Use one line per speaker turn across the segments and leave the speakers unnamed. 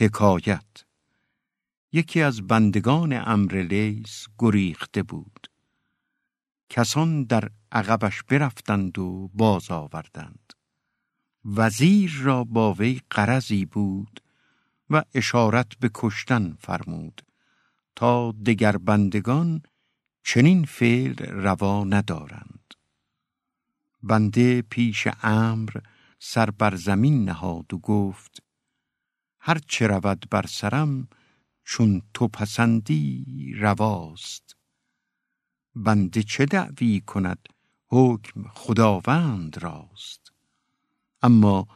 حکایت. یکی از بندگان امر لیس گریخته بود. کسان در عقبش برفتند و باز آوردند. وزیر را با وی قرضی بود و اشارت به کشتن فرمود تا دگر بندگان چنین فعل روا ندارند. بنده پیش امر سر بر زمین نهاد و گفت هر چه رود بر سرم چون تو پسندی رواست. بنده چه دعوی کند حکم خداوند راست؟ اما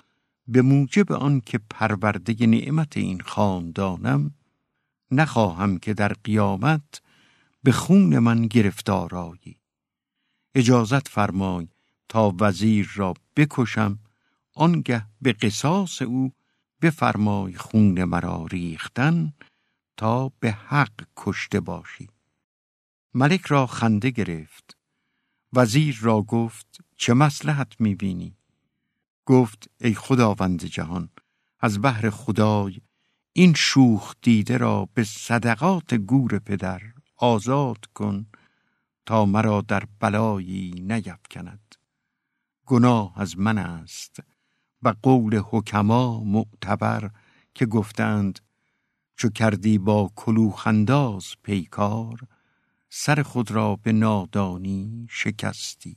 به موجب آن که پرورده نعمت این خاندانم نخواهم که در قیامت به خون من گرفتار آیی. اجازت فرمای تا وزیر را بکشم آنگه به قصاص او بفرمای خون مرا ریختن تا به حق کشته باشی. ملک را خنده گرفت. وزیر را گفت چه مسلحت می‌بینی؟ گفت ای خداوند جهان از بحر خدای این شوخ دیده را به صدقات گور پدر آزاد کن تا مرا در بلایی نیفکند. گناه از من است. و قول حکما معتبر که گفتند چو کردی با کلوخنداز پیکار سر خود را به نادانی شکستی.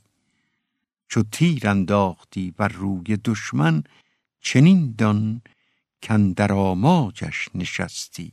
چو تیر انداختی بر روی دشمن چنین دان کندر آماجش نشستی.